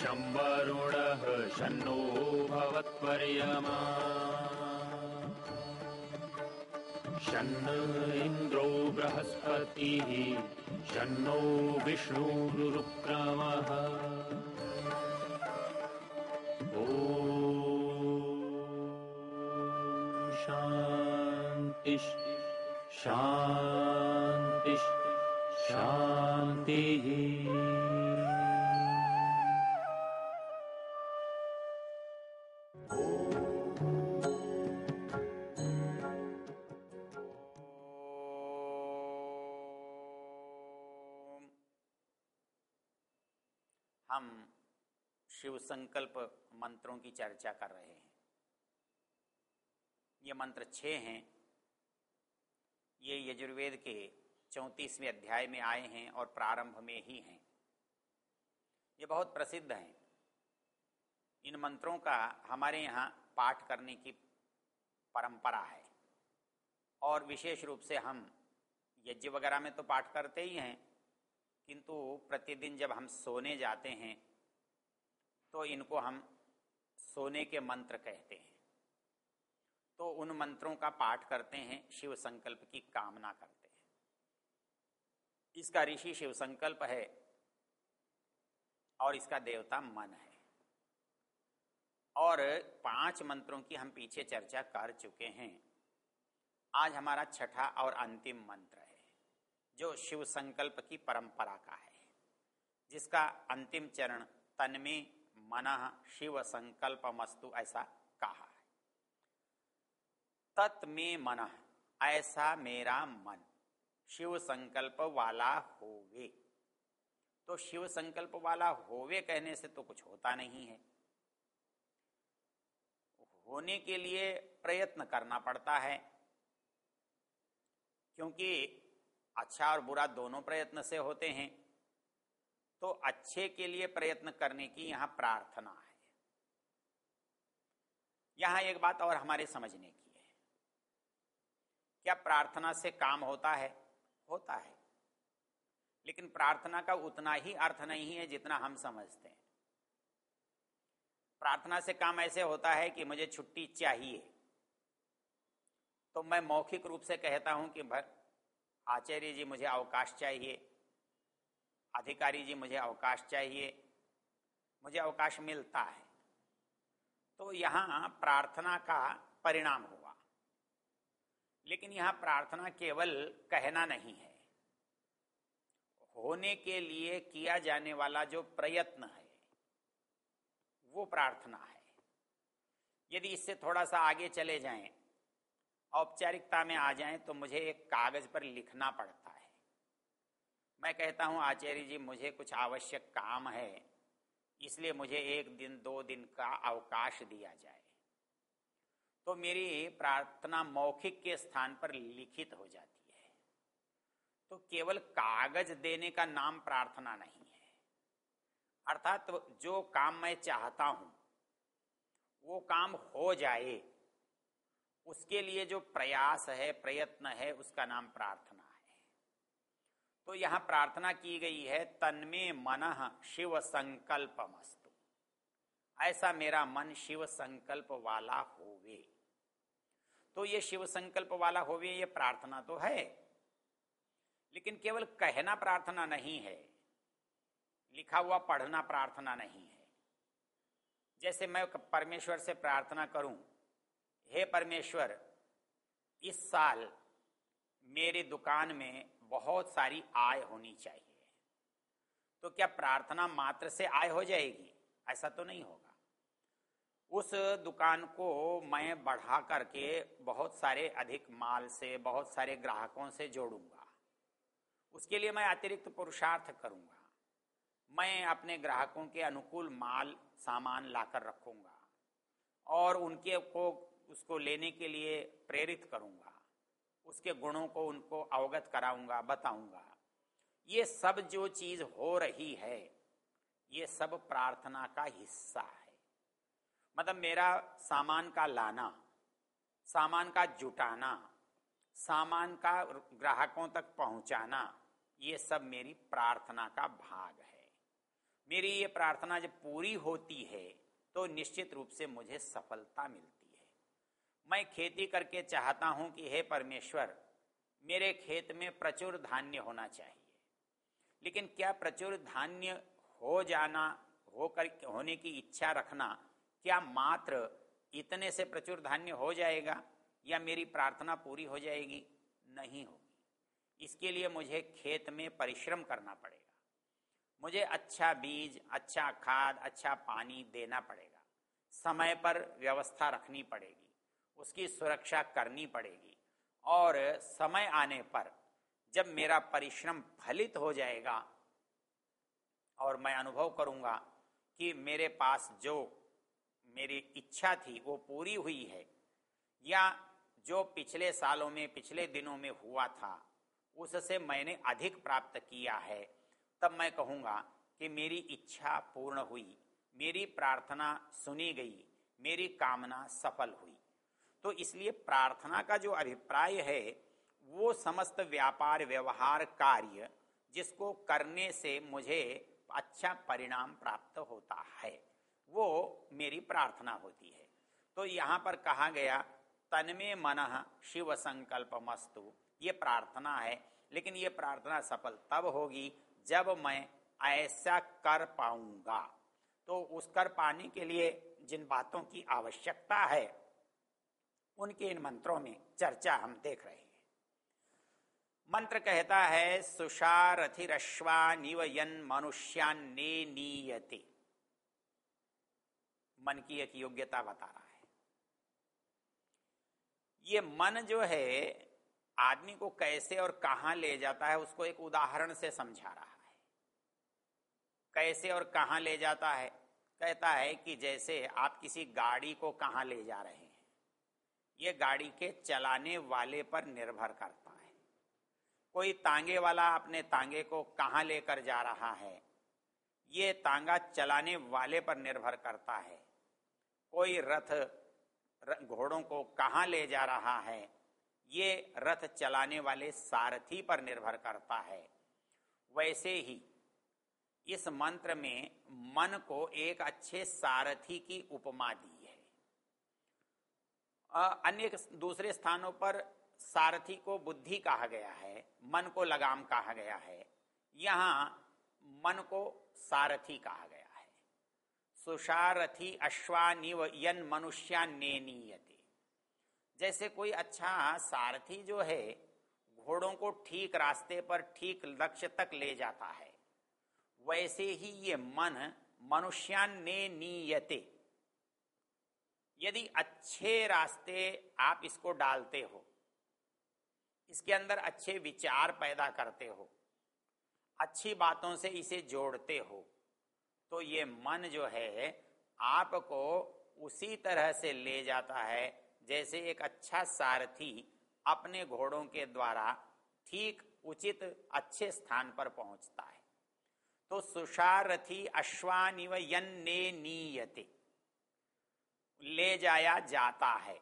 शम्बरुणः शन्नो भवत्पर्यमा। शन्न इन्द्रो बृहस्पतिः शन्नो विष्णुरुक्रमः ॐ शान्तिः शान्तिः शान्तिः शिव संकल्प मंत्रों की चर्चा कर रहे हैं। ये मंत्र छह हैं। ये यजुर्वेद के चौंतीसवें अध्याय में आए हैं और प्रारंभ में ही हैं। ये बहुत प्रसिद्ध हैं। इन मंत्रों का हमारे यहाँ पाठ करने की परंपरा है। और विशेष रूप से हम यज्ञ वगैरह में तो पाठ करते ही हैं, किंतु प्रतिदिन जब हम सोने जाते हैं तो इनको हम सोने के मंत्र कहते हैं। तो उन मंत्रों का पाठ करते हैं, शिव संकल्प की कामना करते हैं। इसका ऋषि शिव संकल्प है और इसका देवता मन है। और पाँच मंत्रों की हम पीछे चर्चा कर चुके हैं। आज हमारा छठा और अंतिम मंत्र है, जो शिव संकल्प की परंपरा का है, जिसका अंतिम चरण तन्मे मन शिव संकल्प मस्तु ऐसा कहा तत्मे मन, ऐसा मेरा मन शिव संकल्प वाला होवे। तो शिव संकल्प वाला होवे कहने से तो कुछ होता नहीं है। होने के लिए प्रयत्न करना पड़ता है, क्योंकि अच्छा और बुरा दोनों प्रयत्न से होते हैं। तो अच्छे के लिए प्रयत्न करने की यहाँ प्रार्थना है। यहाँ एक बात और हमारे समझने की है। क्या प्रार्थना से काम होता है? होता है। लेकिन प्रार्थना का उतना ही अर्थ नहीं है जितना हम समझते हैं। प्रार्थना से काम ऐसे होता है कि मुझे छुट्टी चाहिए। तो मैं मौखिक रूप से कहता हूँ कि भर, आचार्य जी मुझे अवकाश चाहिए। अधिकारी जी, मुझे अवकाश चाहिए। मुझे अवकाश मिलता है। तो यहाँ प्रार्थना का परिणाम हुआ। लेकिन यहाँ प्रार्थना केवल कहना नहीं है। होने के लिए किया जाने वाला जो प्रयत्न है, वो प्रार्थना है। यदि इससे थोड़ा सा आगे चले जाएँ, औपचारिकता में आ जाएँ तो मुझे एक कागज़ पर लिखना पड़ता मैं कहता हूँ, आचार्य जी, मुझे कुछ आवश्यक काम है, इसलिए मुझे एक दिन, दो दिन का अवकाश दिया जाए। तो मेरी प्रार्थना मौखिक के स्थान पर लिखित हो जाती है। तो केवल कागज़ देने का नाम प्रार्थना नहीं है। अर्थात तो जो काम मैं चाहता हूँ, वो काम हो जाए, उसके लिए जो प्रयास है, प्रयत्न है, उसका नाम प्रार्थना तो यहाँ प्रार्थना की गई है, तन्मे मन शिव संकल्प ऐसा मेरा मन शिव संकल्प वाला होवे। तो ये शिव संकल्प वाला होवे, ये प्रार्थना तो है। लेकिन केवल कहना प्रार्थना नहीं है, लिखा हुआ पढ़ना प्रार्थना नहीं है। जैसे मैं परमेश्वर से प्रार्थना करूँ, हे परमेश्वर, इस साल मेरी दुकान में बहुत सारी आय होनी चाहिए। तो क्या प्रार्थना मात्र से आय हो जाएगी? ऐसा तो नहीं होगा। उस दुकान को मैं बढ़ा करके बहुत सारे अधिक माल से, बहुत सारे ग्राहकों से जोड़ूँगा। उसके लिए मैं अतिरिक्त पुरुषार्थ करूँगा। मैं अपने ग्राहकों के अनुकूल माल, सामान लाकर रखूँगा और उनके को, उसको लेने के लिए प्रेरित करूँगा। उसके गुणों को, उनको अवगत कराऊँगा, बताऊँगा। ये सब जो चीज़ हो रही है, ये सब प्रार्थना का हिस्सा है। मतलब मेरा सामान का लाना, सामान का जुटाना, सामान का ग्राहकों तक पहुंचाना, ये सब मेरी प्रार्थना का भाग है। मेरी ये प्रार्थना जब पूरी होती है तो निश्चित रूप से मुझे सफलता मिलती मैं खेती करके चाहता हूँ कि हे परमेश्वर, मेरे खेत में प्रचुर धान्य होना चाहिए। लेकिन क्या प्रचुर धान्य हो जाना होकर होने की इच्छा रखना, क्या मात्र इतने से प्रचुर धान्य हो जाएगा या मेरी प्रार्थना पूरी हो जाएगी? नहीं होगी। इसके लिए मुझे खेत में परिश्रम करना पड़ेगा। मुझे अच्छा बीज अच्छा खाद अच्छा पानी देना पड़ेगा। समय पर व्यवस्था रखनी पड़ेगी। उसकी सुरक्षा करनी पड़ेगी। और समय आने पर जब मेरा परिश्रम फलित हो जाएगा और मैं अनुभव करूँगा कि मेरे पास जो मेरी इच्छा थी, वो पूरी हुई है, या जो पिछले सालों में, पिछले दिनों में हुआ था, उससे मैंने अधिक प्राप्त किया है, तब मैं कहूँगा कि मेरी इच्छा पूर्ण हुई, मेरी प्रार्थना सुनी गई, मेरी कामना सफल हुई। तो इसलिए प्रार्थना का जो अभिप्राय है, वो समस्त व्यापार व्यवहार कार्य जिसको करने से मुझे अच्छा परिणाम प्राप्त होता है, वो मेरी प्रार्थना होती है। तो यहाँ पर कहा गया, तनमे मन शिव संकल्प मस्तु ये प्रार्थना है, लेकिन ये प्रार्थना सफल तब होगी जब मैं ऐसा कर पाऊँगा। तो उस कर पाने के लिए जिन बातों की आवश्यकता है उनके इन मंत्रों में चर्चा हम देख रहे हैं। मंत्र कहता है सुषारथिश्वा निवयन मनुष्यान ने नीयते। मन की एक योग्यता बता रहा है। ये मन जो है, आदमी को कैसे और कहाँ ले जाता है, उसको एक उदाहरण से समझा रहा है। कैसे और कहाँ ले जाता है? कहता है कि जैसे आप किसी गाड़ी को कहाँ ले जा रहे हैं ये गाड़ी के चलाने वाले पर निर्भर करता है। कोई तांगे वाला अपने तांगे को कहाँ लेकर जा रहा है? ये तांगा चलाने वाले पर निर्भर करता है। कोई रथ घोड़ों को कहाँ ले जा रहा है? ये रथ चलाने वाले सारथी पर निर्भर करता है। वैसे ही इस मंत्र में मन को एक अच्छे सारथी की उपमा दी। अन्य दूसरे स्थानों पर सारथी को बुद्धि कहा गया है, मन को लगाम कहा गया है, यहाँ मन को सारथी कहा गया है। सुशारथी अश्वानिव यन मनुष्या ने नीयते जैसे कोई अच्छा सारथी जो है, घोड़ों को ठीक रास्ते पर ठीक लक्ष्य तक ले जाता है, वैसे ही ये मन मनुष्यान ने नीयते यदि अच्छे रास्ते आप इसको डालते हो, इसके अंदर अच्छे विचार पैदा करते हो, अच्छी बातों से इसे जोड़ते हो तो ये मन जो है आपको उसी तरह से ले जाता है जैसे एक अच्छा सारथी अपने घोड़ों के द्वारा ठीक उचित अच्छे स्थान पर पहुँचता है। तो सुशारथी अश्वानिव यन्ने नीयते। ले जाया जाता है।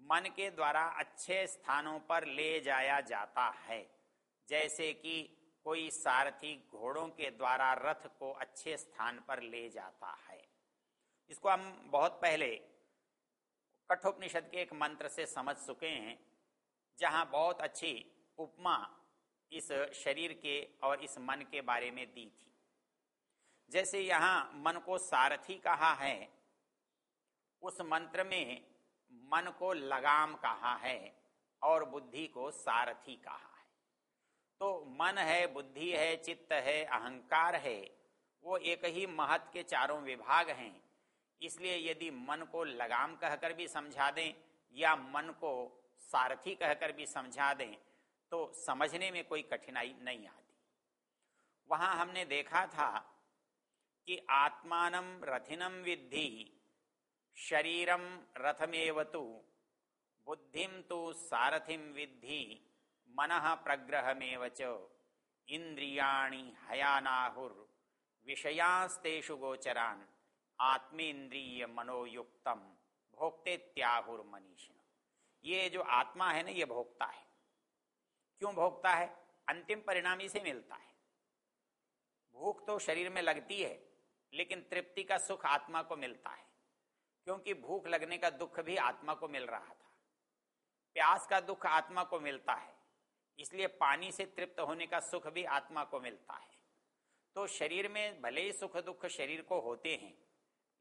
मन के द्वारा अच्छे स्थानों पर ले जाया जाता है। जैसे कि कोई सारथी घोड़ों के द्वारा रथ को अच्छे स्थान पर ले जाता है। इसको हम बहुत पहले कठोपनिषद के एक मंत्र से समझ चुके हैं, जहाँ बहुत अच्छी उपमा इस शरीर के और इस मन के बारे में दी थी। जैसे यहाँ मन को सारथी कहा है उस मंत्र में मन को लगाम कहा है और बुद्धि को सारथी कहा है। तो मन है, बुद्धि है, चित्त है, अहंकार है, वो एक ही महत के चारों विभाग हैं। इसलिए यदि मन को लगाम कहकर भी समझा दें या मन को सारथी कहकर भी समझा दें तो समझने में कोई कठिनाई नहीं आती। वहाँ हमने देखा था कि आत्मान रथिनम विद्धि। शरीरम रथमेव तो बुद्धिम तो सारथिम विद्धि, मन प्रग्रहमेव च इंद्रियाणी हयानाहुर, विषयांस्तेषु गोचरान आत्मेन्द्रिय मनोयुक्तम भोक्ते त्याहुर मनीष ये जो आत्मा है ना, ये भोगता है। क्यों भोगता है? अंतिम परिणाम इसे मिलता है। भूख तो शरीर में लगती है, लेकिन तृप्ति का सुख आत्मा को मिलता है। क्योंकि भूख लगने का दुख भी आत्मा को मिल रहा था। प्यास का दुख आत्मा को मिलता है। इसलिए पानी से तृप्त होने का सुख भी आत्मा को मिलता है। तो शरीर में भले ही सुख दुख शरीर को होते हैं,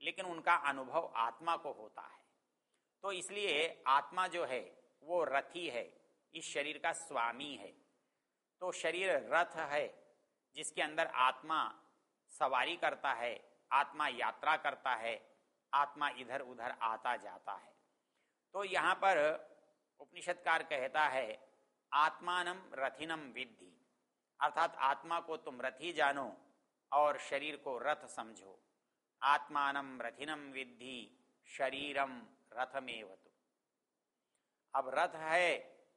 लेकिन उनका अनुभव आत्मा को होता है। तो इसलिए आत्मा जो है, वो रथी है, इस शरीर का स्वामी है। तो शरीर रथ है, जिसके अंदर आत्मा सवारी करता है, आत्मा यात्रा करता है आत्मा इधर उधर आता जाता है। तो यहाँ पर उपनिषदकार कहता है आत्मानम रथिनम विद्धि। अर्थात आत्मा को तुम रथी जानो और शरीर को रथ समझो। आत्मानम रथिनम विद्धि शरीरम रथमेवतु। अब रथ है,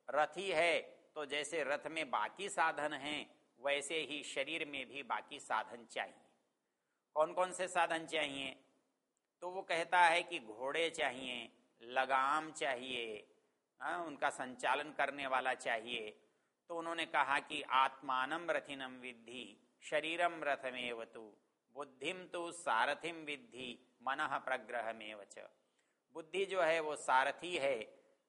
रथी है तो जैसे रथ में बाकी साधन हैं, वैसे ही शरीर में भी बाकी साधन चाहिए। कौन कौन से साधन चाहिए? तो वो कहता है कि घोड़े चाहिए लगाम चाहिए आ, हाँ, उनका संचालन करने वाला चाहिए। तो उन्होंने कहा कि आत्मानम रथिनम विद्धि शरीरम रथमेवतु बुद्धिम तो सारथिम विद्धि मन प्रग्रह बुद्धि जो है वो सारथी है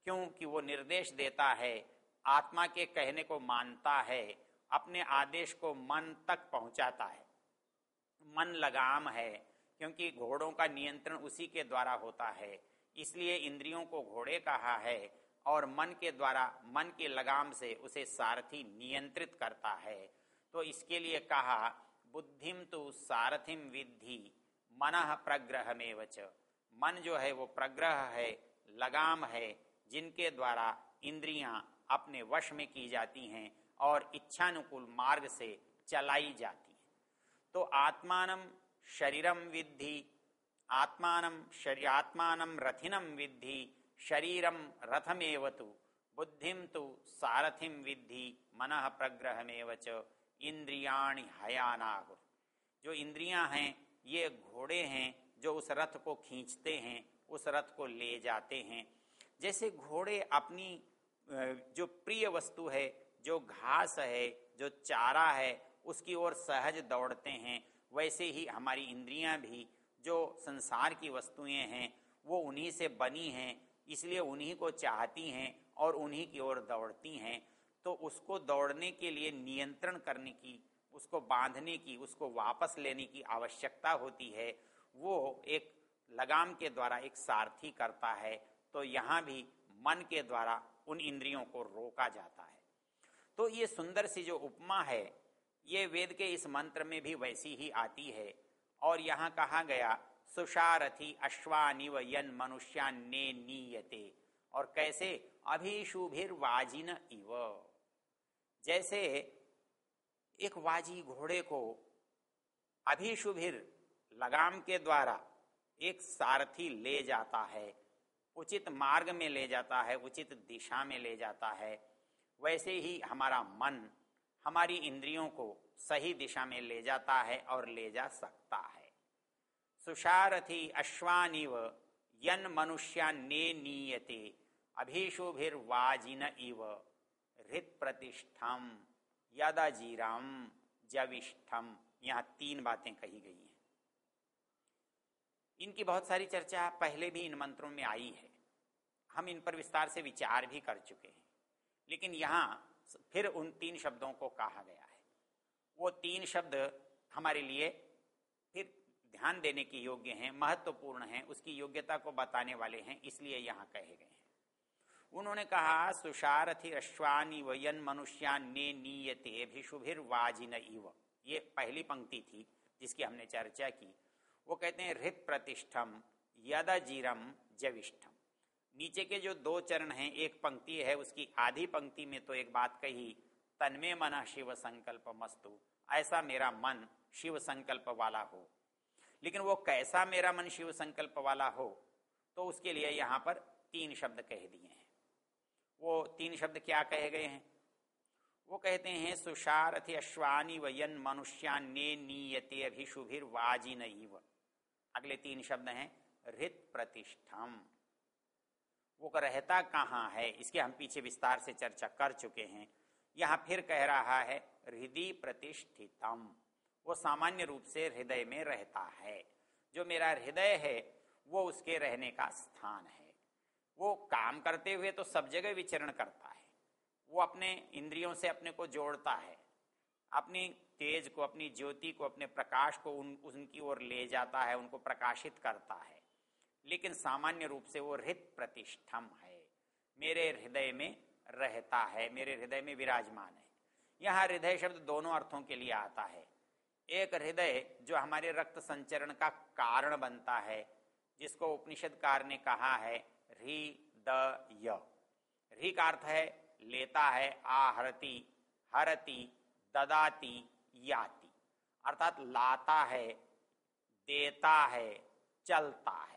क्योंकि वो निर्देश देता है आत्मा के कहने को मानता है अपने आदेश को मन तक पहुंचाता है। मन लगाम है क्योंकि घोड़ों का नियंत्रण उसी के द्वारा होता है। इसलिए इंद्रियों को घोड़े कहा है और मन के द्वारा, मन के लगाम से उसे सारथी नियंत्रित करता है। तो इसके लिए कहा, बुद्धिम तो सारथिम विद्धि, मन प्रग्रह में वच मन जो है वो प्रग्रह है, लगाम है, जिनके द्वारा इंद्रियाँ अपने वश में की जाती हैं और इच्छानुकूल मार्ग से चलाई जाती हैं। तो आत्मान शरीरम विद्धि, आत्मान शरी आत्मान रथिनम विद्धि शरीरम रथमेवतु बुद्धिम तो सारथिम विद्धि, मन प्रग्रह में इंद्रियाणि हयानागुर जो इंद्रियाँ हैं, ये घोड़े हैं, जो उस रथ को खींचते हैं, उस रथ को ले जाते हैं। जैसे घोड़े अपनी जो प्रिय वस्तु है, जो घास है, जो चारा है, उसकी ओर सहज दौड़ते हैं वैसे ही हमारी इंद्रियाँ भी जो संसार की वस्तुएँ हैं, वो उन्हीं से बनी हैं, इसलिए उन्हीं को चाहती हैं और उन्हीं की ओर दौड़ती हैं। तो उसको दौड़ने के लिए नियंत्रण करने की, उसको बांधने की, उसको वापस लेने की आवश्यकता होती है, वो एक लगाम के द्वारा एक सारथी करता है तो यहाँ भी मन के द्वारा उन इंद्रियों को रोका जाता है। तो ये सुंदर सी जो उपमा है ये वेद के इस मंत्र में भी वैसी ही आती है। और यहाँ कहा गया सुशारथी अश्वानिव यन मनुष्यान नीयते। और कैसे? अभिशुभिर वाजिन इव। जैसे एक वाजी घोड़े को अभिशुभिर लगाम के द्वारा एक सारथी ले जाता है, उचित मार्ग में ले जाता है, उचित दिशा में ले जाता है, वैसे ही हमारा मन हमारी इंद्रियों को सही दिशा में ले जाता है और ले जा सकता है। सुशारथी अश्वानिव यन मनुष्या ने नीयते अभिशुभिर्वाजिन इव हृत प्रतिष्ठम यदाजीराम, जविष्ठम। यहाँ तीन बातें कही गई हैं। इनकी बहुत सारी चर्चा पहले भी इन मंत्रों में आई है। हम इन पर विस्तार से विचार भी कर चुके हैं। लेकिन यहाँ फिर उन तीन शब्दों को कहा गया है। वो तीन शब्द हमारे लिए फिर ध्यान देने की योग्य हैं, महत्वपूर्ण हैं, उसकी योग्यता को बताने वाले हैं, इसलिए यहाँ कहे गए हैं। उन्होंने कहा, सुशारथि अश्वानी वयन मनुष्यान ने नीयते अभिशुभिर वाजिन इव। ये पहली पंक्ति थी जिसकी हमने चर्चा की। वो कहते हैं हृत प्रतिष्ठम यदजीरम जविष्ठम। नीचे के जो दो चरण हैं, एक पंक्ति है, उसकी आधी पंक्ति में तो एक बात कही, तन्मे मना शिव संकल्प मस्तु। ऐसा मेरा मन शिव संकल्प वाला हो। लेकिन वो कैसा मेरा मन शिव संकल्प वाला हो तो उसके लिए यहाँ पर तीन शब्द कह दिए हैं। वो तीन शब्द क्या कहे गए हैं? वो कहते हैं सुशारथि अश्वानी वयन मनुष्यान्य नीयते अभिशुभिर नईव अगले तीन शब्द हैं हृत प्रतिष्ठम वो रहता कहाँ है? इसके हम पीछे विस्तार से चर्चा कर चुके हैं। यहाँ फिर कह रहा है हृदय प्रतिष्ठितम। वो सामान्य रूप से हृदय में रहता है। जो मेरा हृदय है, वो उसके रहने का स्थान है। वो काम करते हुए तो सब जगह विचरण करता है। वो अपने इंद्रियों से अपने को जोड़ता है। अपनी तेज को, अपनी ज्योति को, अपने प्रकाश को उन, उनकी ओर ले जाता है, उनको प्रकाशित करता है। लेकिन सामान्य रूप से वो हृत प्रतिष्ठम है। मेरे हृदय में रहता है, मेरे हृदय में विराजमान है। यहाँ हृदय शब्द दोनों अर्थों के लिए आता है। एक हृदय जो हमारे रक्त संचरण का कारण बनता है, जिसको उपनिषदकार ने कहा है हृदय ह्री का अर्थ है लेता है, आहरती, हरती, ददाती, याति। अर्थात लाता है, देता है, चलता है।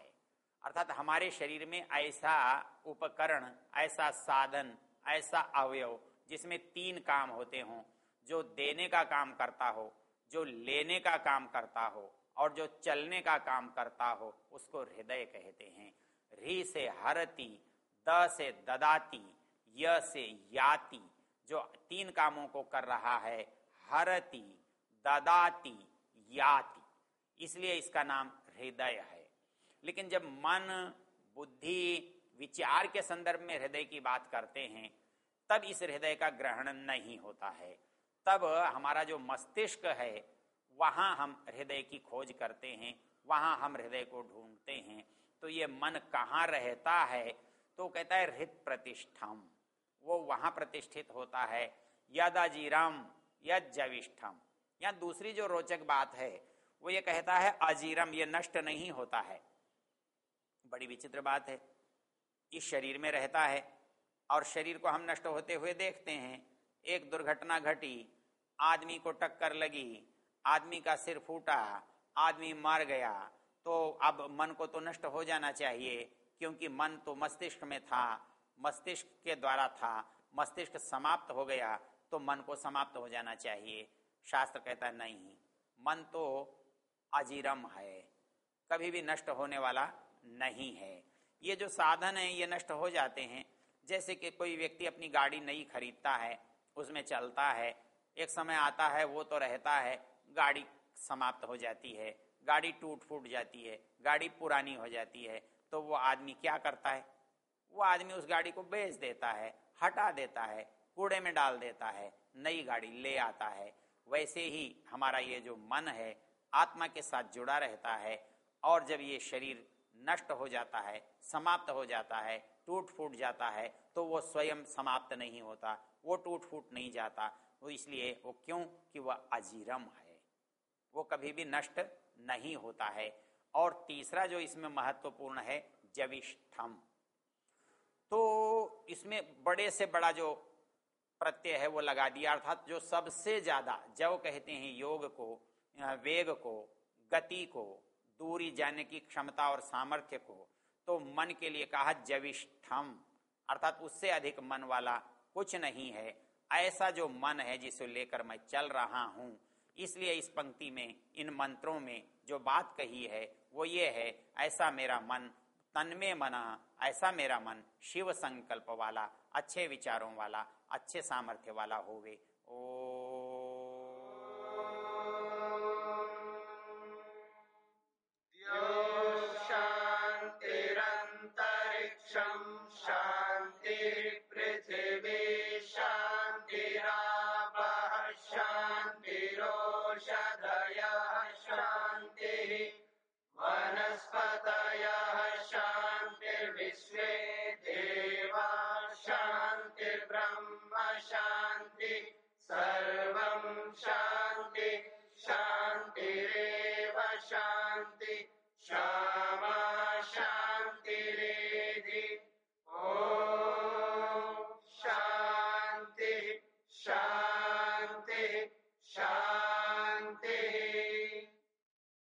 अर्थात हमारे शरीर में ऐसा उपकरण, ऐसा साधन, ऐसा अवयव जिसमें तीन काम होते हों, जो देने का काम करता हो, जो लेने का काम करता हो, और जो चलने का काम करता हो, उसको हृदय कहते हैं। री से हरती, द से ददाती, य से याति, जो तीन कामों को कर रहा है, हरती, ददाती, याति। इसलिए इसका नाम हृदय है। लेकिन जब मन, बुद्धि, विचार के संदर्भ में हृदय की बात करते हैं, तब इस हृदय का ग्रहण नहीं होता है। तब हमारा जो मस्तिष्क है, वहाँ हम हृदय की खोज करते हैं, वहाँ हम हृदय को ढूंढते हैं। तो ये मन कहाँ रहता है? तो कहता है हृत प्रतिष्ठम। वो वहाँ प्रतिष्ठित होता है। यदाजीरम यद जविष्ठम। या दूसरी जो रोचक बात है, वो ये कहता है अजीरम, ये नष्ट नहीं होता है। बड़ी विचित्र बात है। इस शरीर में रहता है और शरीर को हम नष्ट होते हुए देखते हैं। एक दुर्घटना घटी, आदमी को टक्कर लगी, आदमी का सिर फूटा, आदमी मार गया तो अब मन को तो नष्ट हो जाना चाहिए, क्योंकि मन तो मस्तिष्क में था, मस्तिष्क के द्वारा था, मस्तिष्क समाप्त हो गया तो मन को समाप्त हो जाना चाहिए। शास्त्र कहता नहीं, मन तो अजीरम है, कभी भी नष्ट होने वाला नहीं है। ये जो साधन है, ये नष्ट हो जाते हैं। जैसे कि कोई व्यक्ति अपनी गाड़ी नई खरीदता है, उसमें चलता है, एक समय आता है, वो तो रहता है, गाड़ी समाप्त हो जाती है, गाड़ी टूट फूट जाती है, गाड़ी पुरानी हो जाती है तो वो आदमी क्या करता है? वो आदमी उस गाड़ी को बेच देता है, हटा देता है, कूड़े में डाल देता है, नई गाड़ी ले आता है। वैसे ही हमारा ये जो मन है, आत्मा के साथ जुड़ा रहता है, और जब ये शरीर नष्ट हो जाता है, समाप्त हो जाता है, टूट फूट जाता है तो वो स्वयं समाप्त नहीं होता, वो टूट फूट नहीं जाता। वो इसलिए वो क्यों? कि वह अजीरम है। वो कभी भी नष्ट नहीं होता है। और तीसरा जो इसमें महत्वपूर्ण है, जविष्ठम। तो इसमें बड़े से बड़ा जो प्रत्यय है, वो लगा दिया, अर्थात जो सबसे ज़्यादा जब कहते हैं, योग को वेग को, गति को दूरी जाने की क्षमता और सामर्थ्य को तो मन के लिए कहा जविष्ठम। अर्थात उससे अधिक मन वाला कुछ नहीं है। ऐसा जो मन है जिसे लेकर मैं चल रहा हूँ, इसलिए इस पंक्ति में, इन मंत्रों में जो बात कही है, वो ये है, ऐसा मेरा मन तन में मना, ऐसा मेरा मन शिव संकल्प वाला, अच्छे विचारों वाला, अच्छे सामर्थ्य वाला होवे। ओ